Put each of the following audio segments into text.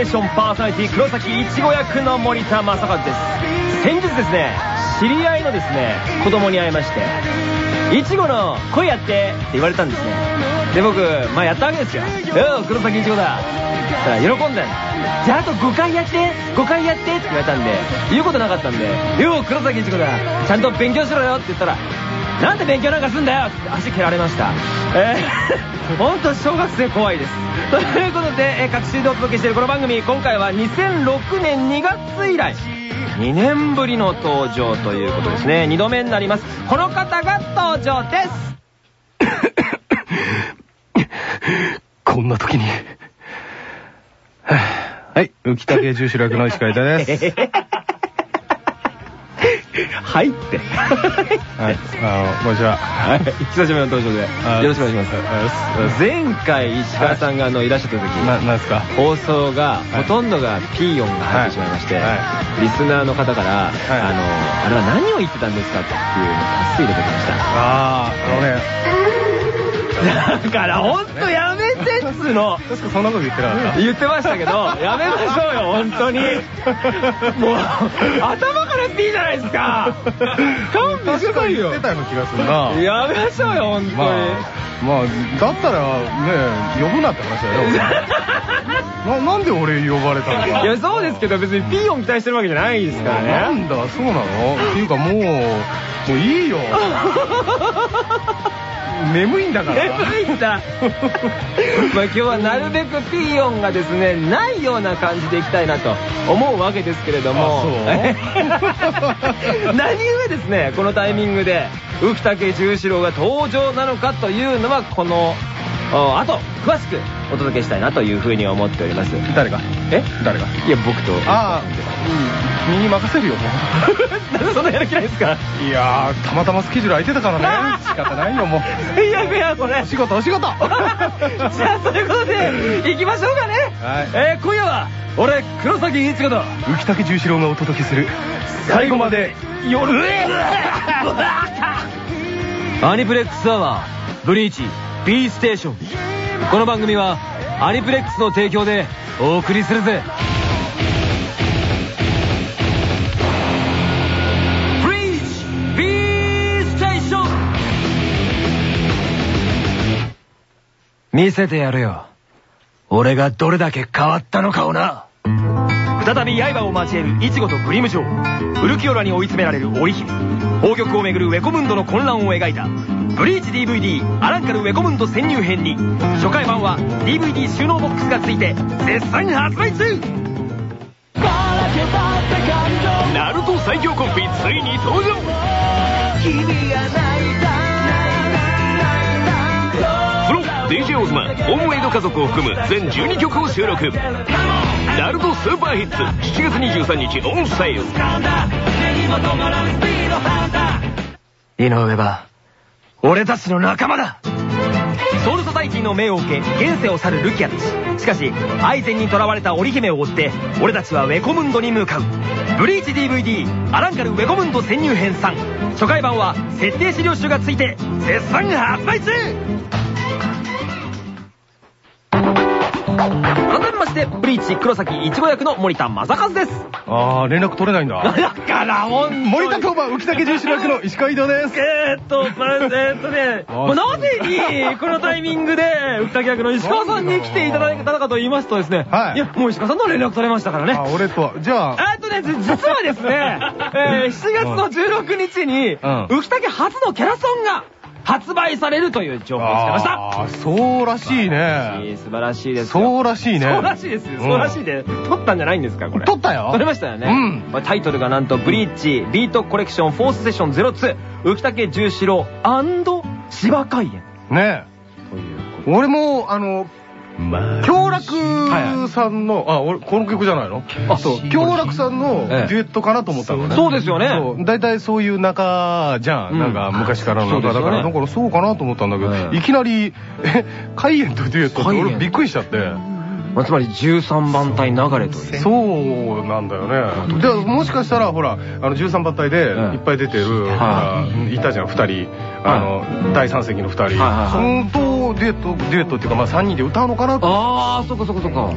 テーションパーソナリティ黒崎いちご役の森田正和です。先日ですね知り合いのですね子供に会いましていちごの声やってって言われたんですね。で僕まあやったわけですよ「よう黒崎いちごだ」たら喜んだじゃああと5回やって5回やってって言われたんで言うことなかったんで「よう黒崎いちごだ。ちゃんと勉強しろよ」って言ったらなんで勉強なんかすんだよって足蹴られました。えー、ほんと小学生怖いです。ということで、えー、各週でお届けしているこの番組、今回は2006年2月以来、2年ぶりの登場ということですね。2度目になります。この方が登場です こんな時に。はい、浮竹重視楽の石川田です。はいって。はい、あの、こんにちは。はい、久しぶりの登場で、あよろしくお願いします。前回石川さんがあのいらっしゃった時、な、なんですか？放送がほとんどがピー音が入ってしまいまして、リスナーの方から、あのあれは何を言ってたんですかっていうの多数出てきました。あー、あのね、だからほんとやめてっつうの。確かそんなこと言ってなかった。言ってましたけどやめましょうよ本当に。もう頭からピーじゃないですか。勘弁してくださいよ言ってたような気がするな。やめましょうよ本当に、まあ、まあ、だったらね、呼ぶなって話だよ。な、なんで俺呼ばれたのいやそうですけど別にピー音期待してるわけじゃないですからね。なんだ、そうなの？っていうかもう、もういいよ。眠いんだから。眠いんだ。まあ今日はなるべくピー音がですねないような感じでいきたいなと思うわけですけれども。何故ですねこのタイミングで浮竹十四郎が登場なのかというのはこのあと詳しくお届けしたいなというふうに思っております。誰が？え？誰が？いや僕と。ああ、うん、身に任せるよ、も なんでそんなやる気ないですか？う。いやー、たまたまスケジュール空いてたからね。仕方ないよ、もう。最悪やこれ。お仕事、お仕事。じゃあということで行きましょうかね。はい。えー今夜は俺黒崎一護と浮竹十四郎がお届けする、最後まで夜。アニプレックスアワーブリーチ B ステーション。この番組はアニプレックスの提供でお送りするぜ。ーー見せてやるよ。俺がどれだけ変わったのかをな。再び刃を交えるイチゴとグリム城ウルキオラに追い詰められる織姫。宝玉をめぐるウェコムンドの混乱を描いた。ブリーチ DVD アランカルウェコムンド潜入編に。初回版は DVD 収納ボックスがついて絶賛発売中。ナルト最強コンビついに登場。DJ オズマホームメイド家族を含む全12曲を収録。ナルトスーパーヒッツ7月23日オンセール。井上は俺たちの仲間だ。ソウルソサイティの命を受け現世を去るルキアたち。しかしアイゼンに囚われた織姫を追って俺たちはウェコムンドに向かう。ブリーチ DVD アランカルウェコムンド潜入編3初回版は設定資料集がついて絶賛発売中改めましてブリーチ黒崎いちご役の森田正和です。あー、連絡取れないんだ。だからほん森田当番浮竹十四郎役の石川移動です。えーっと、まあ、えーっとね、あもうなぜに、このタイミングで、浮田役の石川さんに来ていただいたかと言いますとですね、はい。や、もう石川さんとは連絡取れましたからね。あ、俺と。は、じゃあ、えーっとね、じ実はですね、えー7月の16日に、ん。浮竹初のキャラソンが発売されるという情報をしてました。あーそうらしいね。素晴らしいですよ。そうらしいね。そうらしいですよ。そうらしいで、撮ったんじゃないんですか、これ。撮ったよ撮れましたよね。うんまあタイトルがなんと、ブリーチ、ビートコレクションフォースセッション02、浮竹十四郎芝海園。ねという俺も、あの、京楽さんの、あ、俺、この曲じゃないの？あそう、京楽さんのデえ。えュエットかなと思ったのね。そうですよね。そう。大体そういう仲じゃん。うん。なんか昔からの。仲だから、だからそうかなと思ったんだけど、ええいきなり、え、海燕とデュエットって俺びっくりしちゃって。まあつまり13番隊流れという。そうなんだよね。で、もしかしたら、ほら、あの、13番隊でいっぱい出てる、はいいたじゃん、2人。あの、第3席の2人。はいと、デュエット、デュエットっていうか、まあ3人で歌うのかなと。ああ、そっかそっかそっか。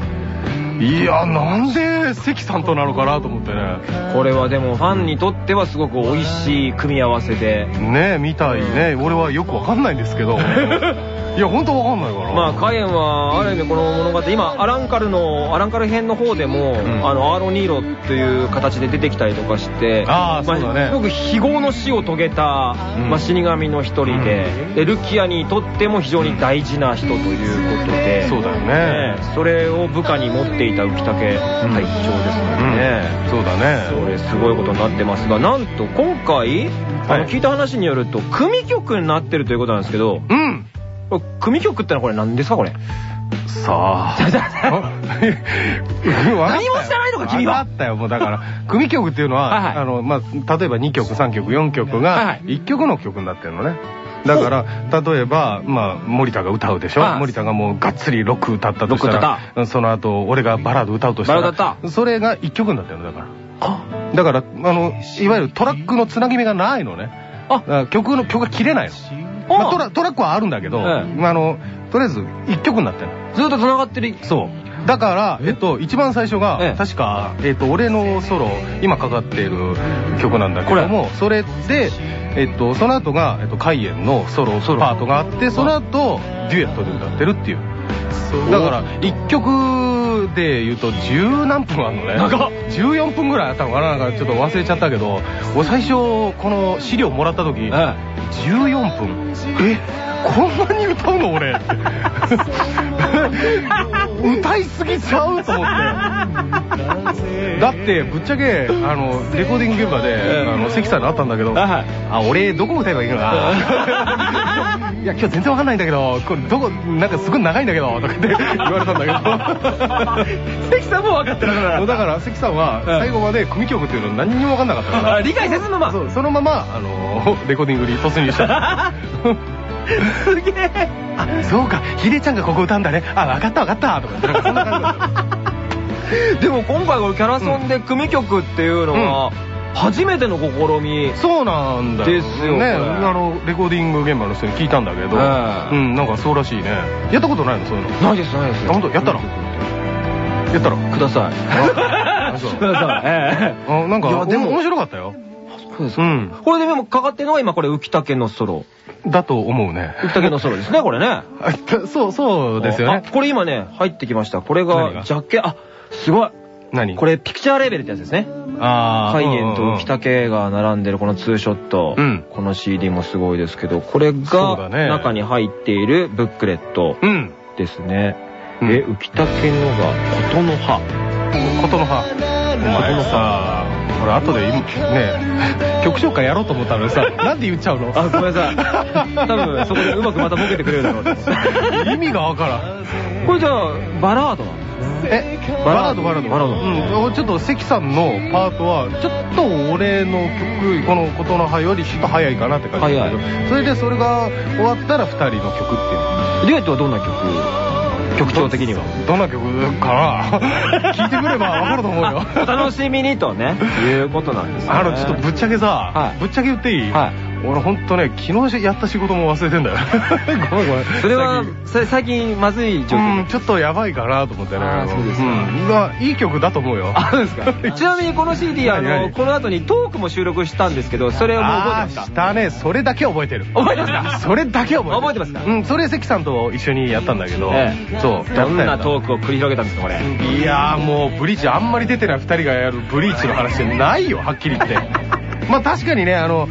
いや、なんで関さんとなのかなと思ってね。これはでもファンにとってはすごく美味しい組み合わせで。ねみたいね。俺はよくわかんないんですけど。いや、ほんとわかんないから。まあ、カイエンは、ある意味この物語、今、アランカルの、アランカル編の方でも、んあの、アーロニーロという形で出てきたりとかして、あーまそうだねすごく非業の死を遂げた、うんまあ、死神の一人で、でルキアにとっても非常に大事な人ということで、そうだよねねそれを部下に持っていた浮竹隊長ですもんね。そうだね。それすごいことになってますが、なんと今回、あの、はい聞いた話によると、組曲になってるということなんですけど、うん。組曲ってのはこれ何ですかこれ？さあ。何 何も知らないのか君はあったよ、もうだから。組曲っていうのは、あの、まあ、例えば2曲、3曲、4曲が1曲の曲になってるのね。だから、例えば、まあ、森田が歌うでしょはい森田がもうがっつりロック歌ったとしたら、その後、俺がバラード歌うとしたら、それが1曲になってるの、だから。だから、あの、いわゆるトラックのつなぎ目がないのね。あ曲の、曲が切れないの。あまあトラトラックはあるんだけど、えあの、とりあえず1曲になってるの。ずっと繋がってる？そう。だから、え？っと、一番最初が、ええ。確か、えっと、俺のソロ、今かかっている曲なんだけども、それで、えっと、その後が、えっと、カイエンのソロソロ。パートがあって、その後、デュエットで歌ってるっていう。だから、一曲で言うと十何分あるのね。長っ。14分ぐらいあったのかな。なんかちょっと忘れちゃったけど、俺最初、この資料もらった時、え14分。えこんなに歌うの俺。歌いすぎちゃうと思って。だってぶっちゃけあのレコーディング現場で、ええあの関さんに会ったんだけど、はい。あ俺どこ歌えばいいのかな。いや今日全然わかんないんだけどこれどこなんかすごい長いんだけどとかって言われたんだけど。関さんも分かってなかった。だから関さんはええ最後まで組曲っていうの何にも分かんなかったから。あ理解せずのまま。そうそのままあのレコーディングに突入した。すげえ。あそうか。ヒデちゃんがここ歌うんだね。あ分かった分かった。とか。なんかそんな感じ。でも今回これキャラソンで組曲っていうのは、初めての試み。そうなんだよですよね。あのレコーディング現場の人に聞いたんだけど、ええ。うんなんかそうらしいね。やったことないの？そういうの。ないです、ないです。あ本当？やったらやったら。ください。ください。ええ。あなんかでも面白かったよそうですか。うんこれでもかかってるのが今これ浮竹のソロ。だと思うね浮竹のソロですね、これね。あそうそうですよねあこれ今ね、入ってきました。これ何が？が、ジャケ、あ、すごい。何？これ、ピクチャーレーベルってやつですね。あ海塩と浮竹が並んでるこのツーショット。うんこの CD もすごいですけど、これが中に入っているブックレットうんですね。うんえ、浮竹のが琴の葉。琴の葉お前さこれ後で今ね。曲紹介やろうと思ったのにさ なんで言っちゃうの？あ、ごめんなさい。多分そこでうまくまたボケてくれるだろう。意味がわからん。これじゃあ、バラードなんですね。えバラードバラード。バラード。うん。ちょっと関さんのパートはちょっと俺の曲この「琴の葉」よりちょっと早いかなって感じだけど。それでそれが終わったら2人の曲っていう。デュエットはどんな曲？曲調的には。どんな曲かな？聞いてくればわかると思うよ。お楽しみにとね、いうことなんですね。あのちょっとぶっちゃけさ、はい。ぶっちゃけ言っていい、はい俺ほんとね昨日やった仕事も忘れてんだよ ごめんごめんそれは最近、まずい状う況ん、ちょっとやばいかなと思ってね。そうですかんまあ、いい曲だと思うよ。あるんですか ちなみにこの CD、あの、この後にトークも収録したんですけど、それをもう覚えてますか？あーしたね。それだけ覚えてる。覚えてますか？それだけ覚えてる。覚えてますか？うん、それ関さんと一緒にやったんだけど。ええそう。どんなトークを繰り広げたんですか、これ？たいやーもう、ブリーチ、あんまり出てない二人がやるブリーチの話ないよ、はっきり言って。まあ確かにね、あの、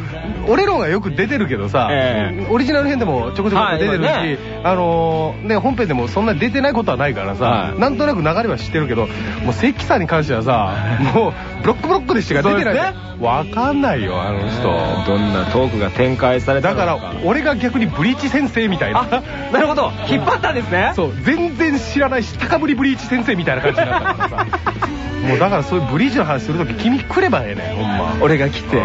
俺らがよく出てるけどさ、えオリジナル編でもちょこちょこ出てるし、あのーね、本編でもそんなに出てないことはないからさ、はい。なんとなく流れは知ってるけど、もう関さんに関してはさ、もうブロックブロックでしか出てないわかんないよあの人。どんなトークが展開されただから俺が逆にブリーチ先生みたいな。なるほど。引っ張ったんですね。そう。全然知らない下かぶりブリーチ先生みたいな感じになったからさ。もうだからそういうブリーチの話するとき君来ればええねんほんま。俺が来て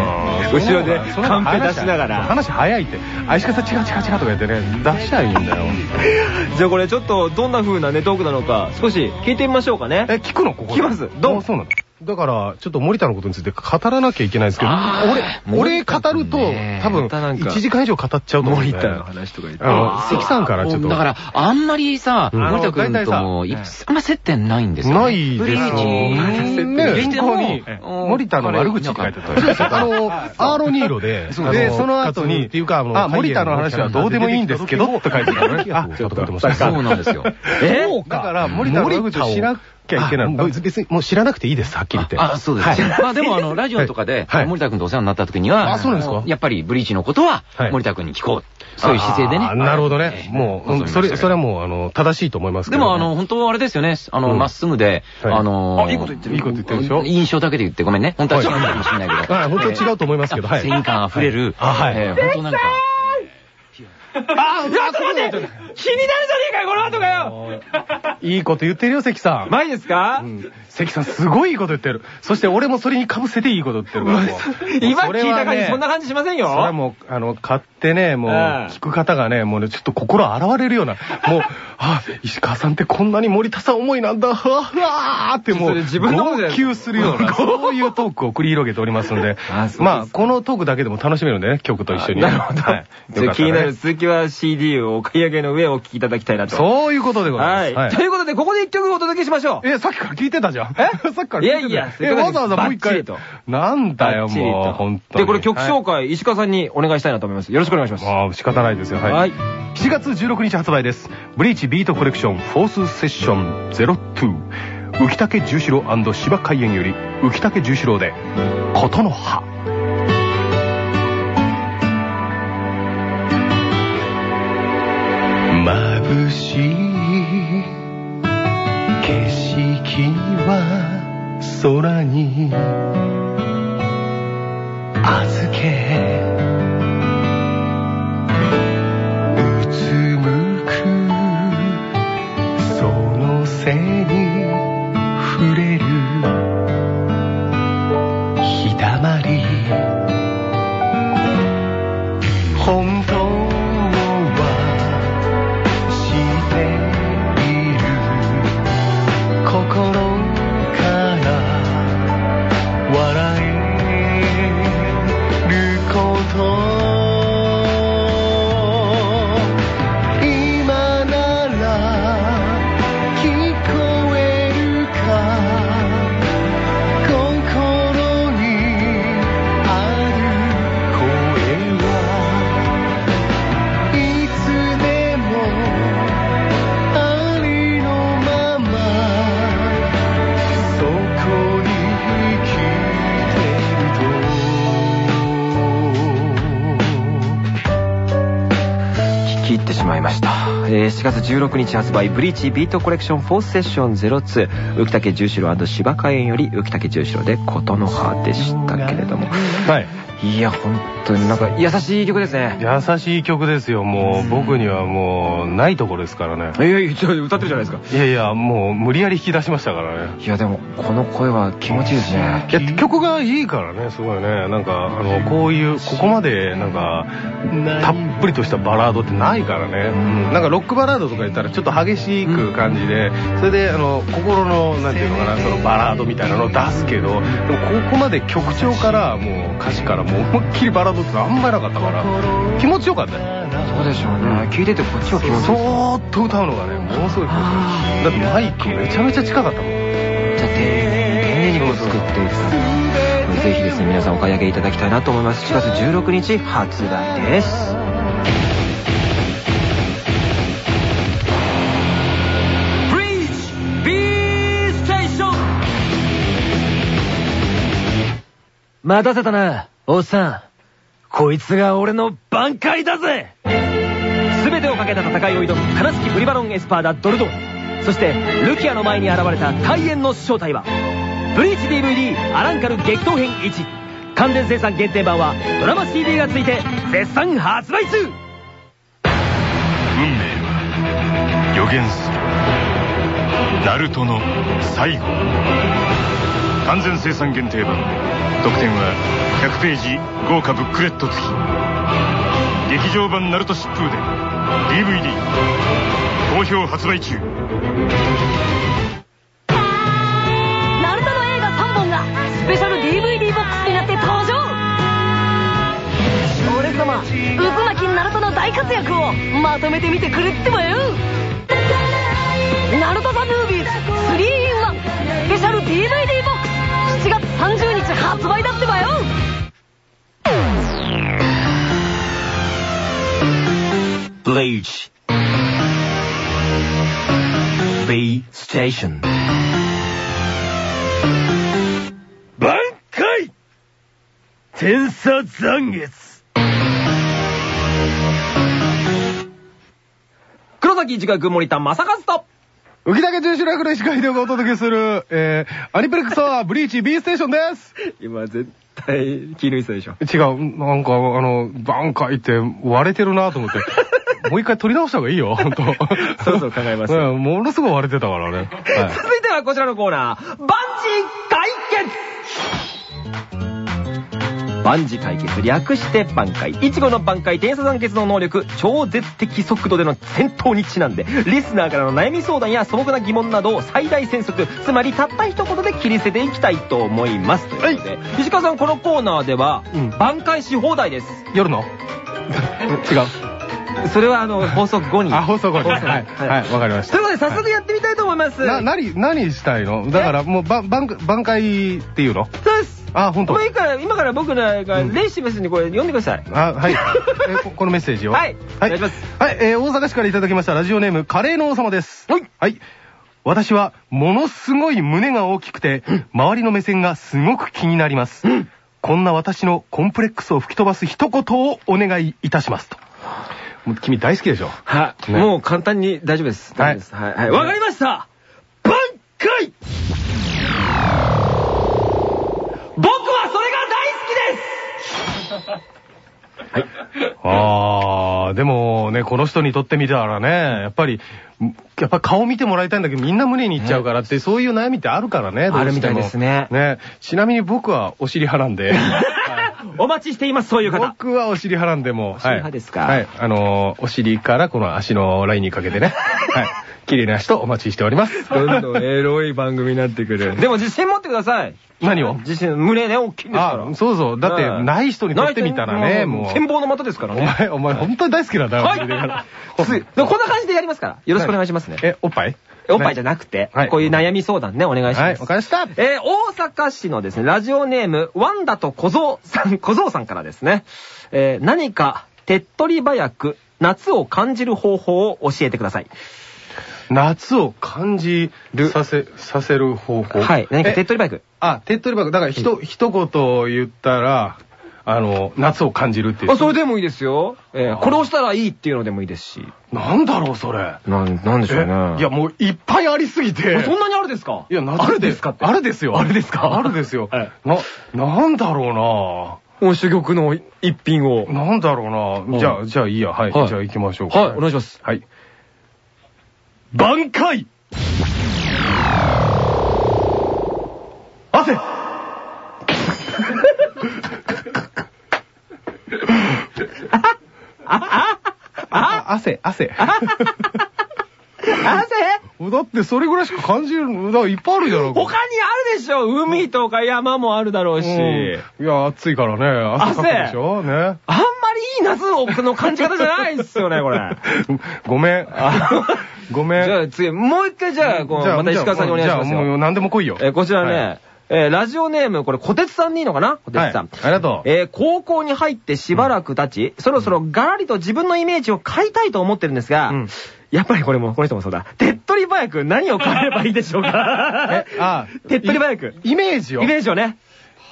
後ろでカ出しながら。話早いって。相方違う違う違うとか言ってね。出しゃいいんだよ。じゃあこれちょっとどんな風なねトークなのか少し聞いてみましょうかね。え聞くのここ聞きます。どう？そうなんだだから、ちょっと森田のことについて語らなきゃいけないんですけど、俺、俺語ると、多分、1時間以上語っちゃうと思う。森田の話とか言って。あの、関さんからちょっと。だから、あんまりさ、森田君とも、あんま接点ないんですよ。ないですよ。ね、原稿に、森田の悪口書いてた。あの、アーロニーロで、で、その後に、っていうか、あ、森田の話はどうでもいいんですけど、って書いてたね。あ、そうなんですよ。え？だから、森田の悪口をしなきゃいけない。別にもう知らなくていいです、はっきり言って。あ、そうです。まあでも、あの、ラジオとかで、森田君とお世話になった時には、あ、そうですか？やっぱりブリーチのことは、森田君に聞こう。そういう姿勢でね。なるほどね。もう、それ、それはもう、あの、正しいと思いますでも、あの、本当あれですよね。あの、まっすぐで、あの、いいこと言ってる。いいこと言ってるでしょ？印象だけで言ってごめんね。本当は違うかもしれないけど。本当は違うと思いますけど、はい。繊維感溢れる。はい。本当なんか。あ、ちょっと待って気になるじゃねえかよ、この後かよ。いいこと言ってるよ、関さん。マジですか？関さん、すごいいいこと言ってる。そして俺もそれに被せていいこと言ってるから。今聞いた感じ、そんな感じしませんよ。それはもう、あの、買ってね、もう、聞く方がね、もうね、ちょっと心洗われるような、もう、あ、石川さんってこんなに森田さん思いなんだ、ふわふわーってもう、自分の号泣するような、そういうトークを繰り広げておりますので、まあ、このトークだけでも楽しめるんでね、曲と一緒に。なるほど。気になる続きは CD をお買い上げの上をお聴きいただきたいなと。そういうことでございます。はい。ということで、ここで一曲お届けしましょう。え、さっきから聞いてたじゃん。え？さっきから聞いてた。いやいや、え、わざわざもう一回。なんだよ、もう、本当で、これ曲紹介、石川さんにお願いしたいなと思います。よろしくお願いします。ああ、仕方ないですよ。はい。7月16日発売です。ブリーチビートコレクションフォースセッション02。浮竹十四郎芝海園より浮竹十四郎で琴の葉眩しい景色は空に預け7月16日発売、ブリーチビートコレクション4セッション02、浮竹十四郎芝花園より浮竹十四郎で琴の葉でしたけれども。はい。いや、本当になんか優しい曲ですね。優しい曲ですよ、もう。僕にはもう、ないところですからね。いやいや、歌ってるじゃないですか。いやいや、もう、無理やり引き出しましたからね。いや、でも、この声は気持ちいいですね。いや、曲がいいからね、すごいね。なんか、あの、こういう、ここまで、なんか、たっぷりとしたバラードってないからね。うん、なんか、ロックバラードとか言ったら、ちょっと激しく感じで、それで、あの、心の、なんていうのかな、そのバラードみたいなのを出すけど、でも、ここまで曲調から、もう、歌詞からもう、思いっきりバラードドってあんまりなかったから気持ちよかったよそうでしょうね。聞いててこっちは気持ちよそーっと歌うのがねものすごい気持ちよいだってマイクめちゃめちゃ近かったもんじゃあ丁寧にこう作っていくぜひですね皆さんお買い上げいただきたいなと思います4月16日発売です待たせたな、おっさん。こいつが俺の挽回だぜ。全てをかけた戦いを挑むカナスキブリバロンエスパーダドルドン。そしてルキアの前に現れた大円の正体はブリーチ DVD アランカル激闘編1完全生産限定版はドラマ CD が付いて絶賛発売中。運命は予言する。ナルトの最後。完全生産限定版。特典は100ページ豪華ブックレット付き。劇場版ナルト疾風で DVD 好評発売中。ナルトの映画3本がスペシャル DVD ボックスになって登場。俺様。渦巻きナルトの大活躍をまとめてみてくれってばよ。ナルトザムービーズ 3-in-1 スペシャル DVD ボックス。7月30日発売だってばよ。Bleach. B Station. 挽回天差残月黒崎一学森田正和と浮竹十種楽の石川秀夫がお届けする、えー、アニプレックスはブリーチ B ステーションです今絶対気抜いてたでしょ違う、なんか、あの、挽回って割れてるなと思って。もう一回取り直した方がいいよ、ほんと。そろそろ考えますようんものすごい割れてたからね。はい。続いてはこちらのコーナー、万事解決万事解決略して挽回。いちごの挽回、天差残決の能力、超絶的速度での戦闘にちなんで、リスナーからの悩み相談や素朴な疑問などを最大戦速、つまりたった一言で切り捨てていきたいと思います。ということで、石川さんこのコーナーでは、うん挽回し放題です。夜の？違う。それはあの、放送後に。あ、放送後に。放はい。はい、わかりました。ということで、早速やってみたいと思います。な、何、何したいの？だからもう、ば、挽挽回っていうの？そうです。あ、ほんともういいから、今から僕らが、うんレイシメスにこれ読んでください。あ、はい。えこ このメッセージを。はいはい。はい、えー大阪市からいただきましたラジオネーム、カレーの王様です。はい。はい。私は、ものすごい胸が大きくて、周りの目線がすごく気になります。こんな私のコンプレックスを吹き飛ばす一言をお願いいたしますと。もう君大好きでしょ？はい。ねもう簡単に大丈夫です。大丈夫です。はい。はい。わかりました挽回僕はそれが大好きですはい。あー、でもね、この人にとってみたらね、やっぱり、やっぱ顔見てもらいたいんだけど、みんな胸にいっちゃうからって、そういう悩みってあるからね、どうしてもあるみたいですねね。ちなみに僕はお尻派なんで。お待ちしています、そういう方。僕はお尻派なんでもう。お尻派ですか？はい。あのー、お尻からこの足のラインにかけてね。はい。綺麗な人お待ちしております。どんどんエロい番組になってくる。でも自信持ってください。何を？自信、胸ね、大きいんですから。あ、そうそう。だって、はいない人にとってみたらね、もう。もう。剣謀の的ですからね。お前、お前、本当に大好きなんだよ。は い。こんな感じでやりますから。よろしくお願いしますね。え、おっぱい？おっぱいじゃなくてはい、こういう悩み相談ね、お願いします。はい、わかりました。えー大阪市のですね、ラジオネーム、ワンダと小僧さん、小僧さんからですね、えー何か手っ取り早く夏を感じる方法を教えてください。夏を感じる、させ、させる方法。はい。何か手っえ取り早く。あ、手っ取り早く。だから、ひと、一言言ったら、あの、夏を感じるっていう。あ、それでもいいですよ。えーこれをしたらいいっていうのでもいいですし。なんだろう、それ。なん、なんでしょうね。えいや、もういっぱいありすぎて。あそんなにあるですか？いや、夏あるですかって。あるですよ。あるですか？あるですよ。はいな、なんだろもう珠玉の一品をう。な。なんだろうな。じゃあ、じゃあいいや。はい。はいじゃあ行きましょうか。はい、お願いします。はい。挽回汗あ、汗、汗。汗？だってそれぐらいしか感じるの、だからいっぱいあるじゃん。他にあるでしょ海とか山もあるだろうし。うんいや、暑いからね。汗かくでしょね。あんまりいい夏の感じ方じゃないっすよね、これ。ごめん。ごめん。じゃあ次、もう一回じゃあ、こうまた石川さんにお願いしますよ。じゃあもう何でも来いよ。えーこちらはね、えーラジオネーム、これ、小鉄さんでいいのかな？小鉄さん。はいありがとうえー高校に入ってしばらく経ち、そろそろガラリと自分のイメージを変えたいと思ってるんですが、うんやっぱりこれも、この人もそうだ。手っ取り早く何を変えればいいでしょうか？えあ 手っ取り早く。イメージを？イメージをね。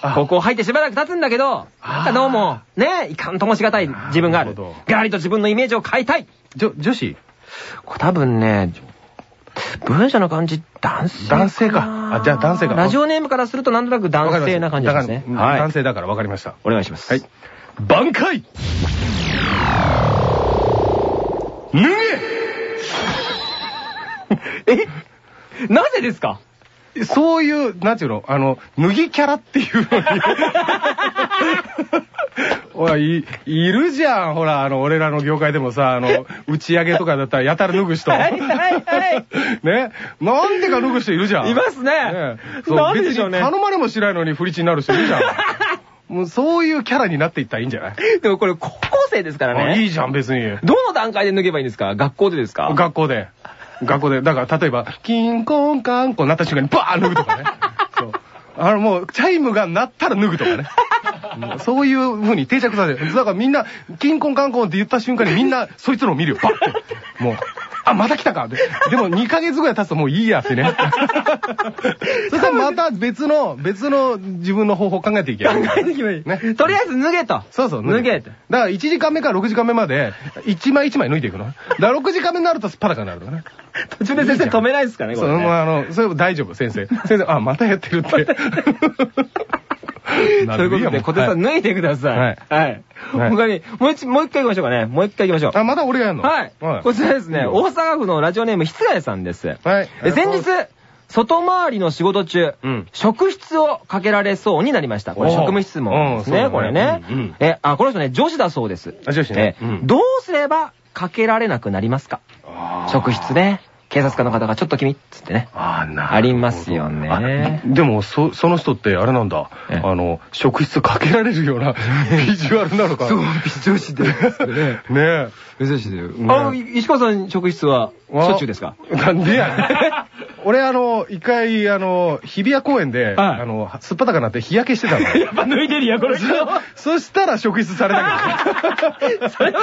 あ高校入ってしばらく経つんだけど、なんかどうも、ね、いかんともしがたい自分がある。ガラリと自分のイメージを変えたい。じょ、女子？これ多分ね、文章の感じ、男性男性かあじゃあ男性かラジオネームからするとなんとなく男性な感じですね。だから男性だから分かりました。お願いします。はい。挽回脱 え？なぜですか？げそういう、なんていうの？あの、脱ぎキャラっていうのに。ほら、い、いるじゃん。ほら、あの、俺らの業界でもさ、あの、打ち上げとかだったらやたら脱ぐ人。はいはいはい ね？なんでか脱ぐ人いるじゃん。いますねねそうなんでしょうね別に頼まれもしないのにフリチになる人いるじゃん。もうそういうキャラになっていったらいいんじゃない？でもこれ高校生ですからね。あいいじゃん、別に。どの段階で脱げばいいんですか？学校でですか？学校で。学校で。だから、例えば、キンコンカンコンなった瞬間にバーン脱ぐとかね。そう。あの、もう、チャイムが鳴ったら脱ぐとかね。うんそういう風に定着させる。だからみんな、キンコンカンコンって言った瞬間にみんな、そいつのを見るよ。バッて。もう、あ、また来たかででも2ヶ月ぐらい経つともういいやってね。そしたらまた別の、別の自分の方法考えていけばいい。考えていけばいい。ね。とりあえず脱げと。そうそう、脱げと。だから1時間目から6時間目まで、1枚1枚脱いでいくの。だから6時間目になるとスパラカになるのね。途中で先生止めないですかねこれね。もうあの、それも大丈夫、先生。先生、あ、またやってるって。ということで、小手さん脱いでください。はいはい。はい他に、もう一、もう一回行きましょうかね。もう一回行きましょう。あ、また俺がやるの？はい。こちらですね、大阪府のラジオネーム、室谷さんです。はい。え先日、外回りの仕事中、うん職質をかけられそうになりました。これ職務質問ですね、これね。え、あ、この人ね、女子だそうです。あ女子ねどうすればかけられなくなりますか？職質ね。警察官の方がちょっと君っつってね。あーなありますよねあでも、そ、その人って、あれなんだ。えあの、職質かけられるような ビジュアルなのか。そう、女子で。ねえ。女子で。あ、石川さん職質はしょっちゅうですか？なんでや 俺あの、一回、あの、日比谷公園で、はいあの、すっぱだかなって日焼けしてたの。やっぱ脱いでるや、この人。そしたら職質されたけど。それは、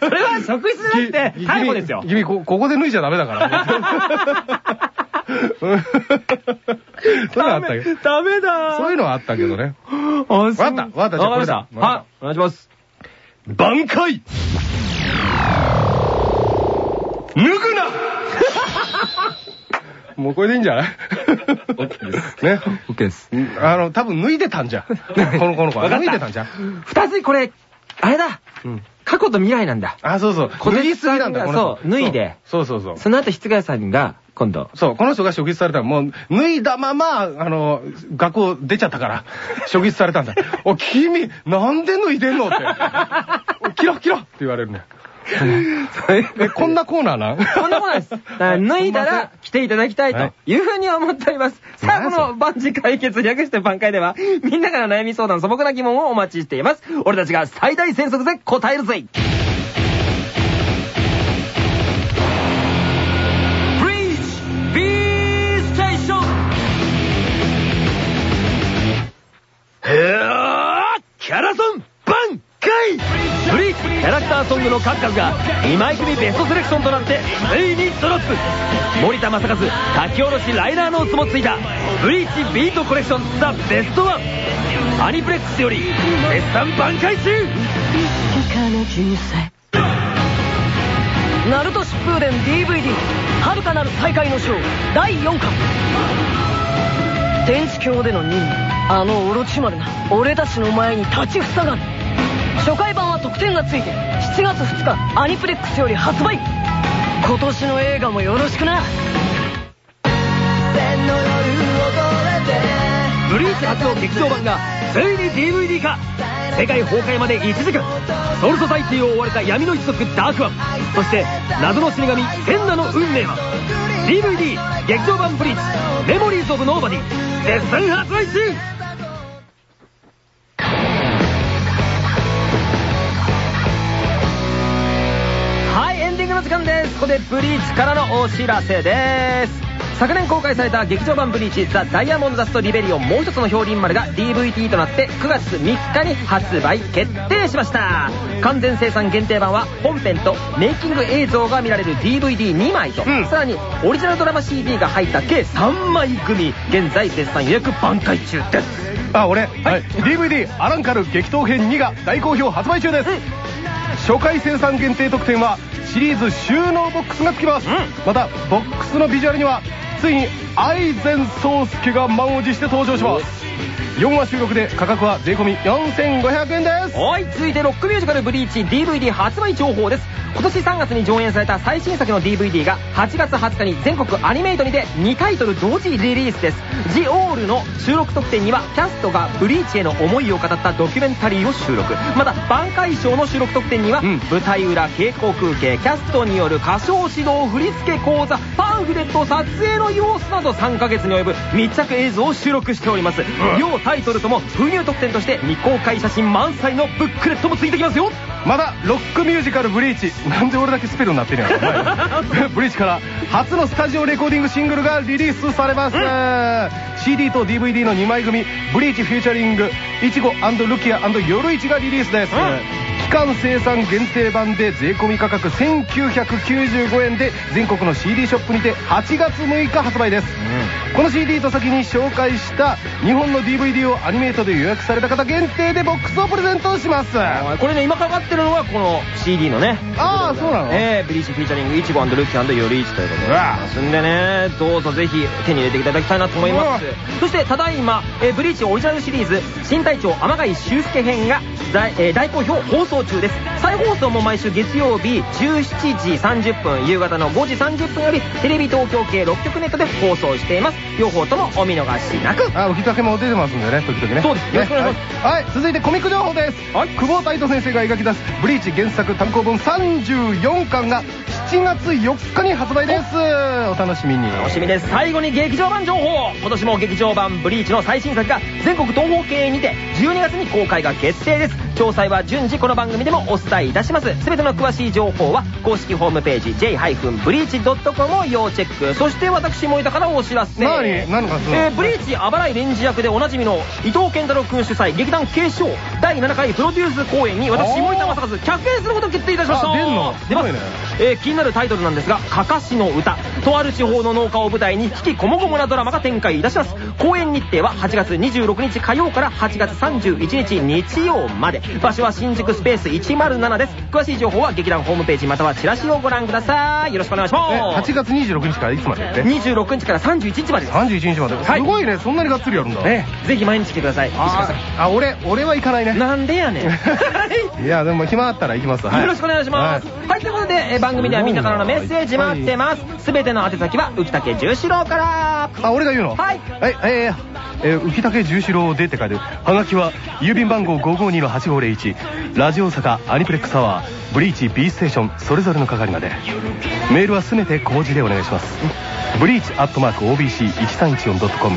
それは職質じゃなくて、逮捕ですよ。君、君ここで脱いじゃダメだから。うんそういうのあったけど。ダメだそういうのはあったけどね。あ、わわかったわかったじゃあ。これだはい、お願いします。挽回脱ぐなもうこれでいいんじゃない？OK です。ね？OK です。あの、多分脱いでたんじゃん。この子の子は。脱いでたんじゃん。二つ、これ、あれだうん。過去と未来なんだ。あ、そうそう。小手すぎなんだ、この子そう脱いで。そうそうそう。その後、室谷さんが、今度、そう、この人が職質されたら、もう、脱いだまま、あの、学校出ちゃったから、職質されたんだ。お、君、なんで脱いでんのって。おキロキロって言われるね。え、こんなコーナーなん？こんなもんです。だから脱いだら来ていただきたいとい。うふうに思っております。さあ、この万事解決略して挽回では、みんなから悩み相談、素朴な疑問をお待ちしています。俺たちが最大戦速で答えるぜ。へーキャラソン挽回ブリーキャラクターソングの数々が2枚組ベストセレクションとなってついにドロップ。森田正和書き下ろしライナーノーツもついたブリーチビートコレクションザ・ベストワン。アニプレックスより絶賛挽回中。ナルト疾風伝 DVD 遥かなる再会の章第4巻。天地峡での任務あのオロチマルが俺たちの前に立ちふさがる。初回版は特典がついて7月2日アニプレックスより発売。今年の映画もよろしくな。ブリーチ初の劇場版がついに DVD 化世界崩壊まで1時間。ソウルソサイティを追われた闇の一族ダークワン。そして謎の死神センナの運命は。DVD 劇場版ブリーチメモリーズ・オブ・ノーバディ絶賛発売中の時間です。ここでブリーチからのお知らせです。昨年公開された劇場版ブリーチザ・ダイヤモンド・ダスト・リベリオンもう一つの表輪丸が DVD となって9月3日に発売決定しました。完全生産限定版は本編とメイキング映像が見られる DVD2 枚と、うん。さらにオリジナルドラマ CD が入った計3枚組現在絶賛予約挽回中です。あ、俺、はい、DVD、アランカル激闘編2が大好評発売中です。初回生産限定特典はシリーズ収納ボックスが付きます、うん。またボックスのビジュアルにはついに愛禅宗介が満を持して登場します4話収録で価格は税込4500円です。はい続いてロックミュージカルブリーチ DVD 発売情報です。今年3月に上演された最新作の DVD が8月20日に全国アニメイトにて2タイトル同時リリースです「ジ・オール」の収録特典にはキャストがブリーチへの思いを語ったドキュメンタリーを収録。また挽回賞の収録特典には、うん。舞台裏稽古風景キャストによる歌唱指導振付講座パンフレット撮影の様子など3ヶ月に及ぶ密着映像を収録しております、両タイトルとも封入特典として未公開写真満載のブックレットもついてきますよ。まだロックミュージカル「ブリーチ」なんで俺だけスペルになってるんやろ ブリーチから初のスタジオレコーディングシングルがリリースされます、CD と DVD の2枚組「ブリーチフューチャリングいちごルキア夜市」がリリースです、期間生産限定版で税込み価格1995円で全国の CD ショップにて8月6日発売です、この CD と先に紹介した日本の DVD をアニメートで予約された方限定でボックスをプレゼントします。これね今かかってるのがこの CD のね。ああそうなの？えー、ブリーチフィーチャリングいちごルキ夜市ということで。ますんでねどうぞぜひ手に入れていただきたいなと思います。そしてただいま、えーブリーチオリジナルシリーズ新隊長天海修介編が大,、えー大好評放送中です再放送も毎週月曜日17時30分夕方の5時30分よりテレビ東京系6局ネットで放送しています両方ともお見逃しなくあ、吹きかけも出てますんでね、時々ね。そうですよろしくお願いします。はい、はい続いてコミック情報です。はい久保太斗先生が描き出す、ブリーチ原作単行本34巻が7月4日に発売です。お楽しみに。楽しみです最後に劇場版情報今年も劇場版「ブリーチ」の最新作が全国東方系にて12月に公開が決定です詳細は順次この番組でもお伝えいたします。全ての詳しい情報は公式ホームページ j-breach.com を要チェック。そして私森田からお知らせ。何？何かするの？えーブリーチあばらいレンジ役でおなじみの伊藤健太郎君主催劇団継承第7回プロデュース公演に私おー森田正和客演することを決定いたしました。あ出んの？出ます。ね。えー気になるタイトルなんですが「かかしの歌」とある地方の農家を舞台に引きこもごもなドラマが展開いたします。公演日程は8月26日火曜から8月31日日曜まで。場所は新宿スペース107です。詳しい情報は劇団ホームページまたはチラシをご覧ください。よろしくお願いしえます。8月26日からいつまで？って26日から31日までです。31日まで。はい。すごいね、そんなにがっつりやるんだ。ええ。ぜひ毎日来てください。あ、俺、俺は行かないね。なんでやねんいや、でも暇あったら行きます。はいよろしくお願いします。はい、ということで、えー番組ではみんなからのメッセージ待ってます。すべての宛先は、浮竹十四郎から。あ、俺が言うの？はいはい、えー、えー、浮竹十四郎でって書いて。はがきは、郵便番号552-8501、ラジオ大阪アニプレックスアワー、ブリーチ B ステーション、それぞれの係まで。メールはすべて小文字でお願いします。ブリーチアットマーク OBC1314.com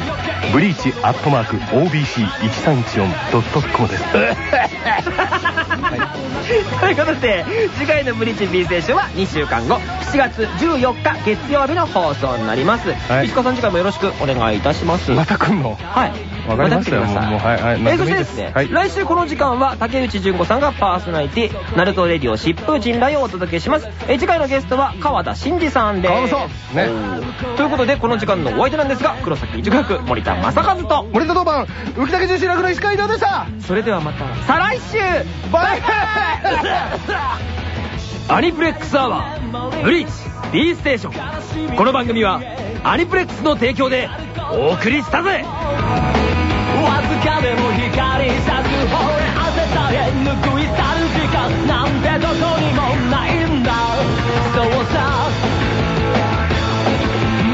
ブリーチアットマーク OBC1314.com です。ということで、次回のブリーチ B ステーションは2週間後、7月14日月曜日の放送になります。はい。石川さん次回もよろしくお願いいたします。また来んの？はい。ました来てください。そしてですすね、はい。来週この時間は竹内純子さんがパーソナリティ、ナルトレディオ疾風陣来をお届けします。えー次回のゲストは川田真二さんです。川田さん。ね。ということで、この時間のお相手なんですが、黒崎一学森田正和と、森田当番浮竹十四郎の石川移動でした。それではまた、再来週。バイアニプレックスアワーブリーチ D ステーション。この番組はアニプレックスの提供でお送りしたぜ。わずかでも光咲くほら汗さえ拭い去る時間。なんてどこにもないんだ。そうさ。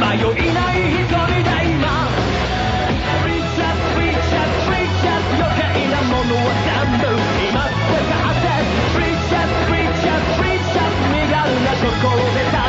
迷い Go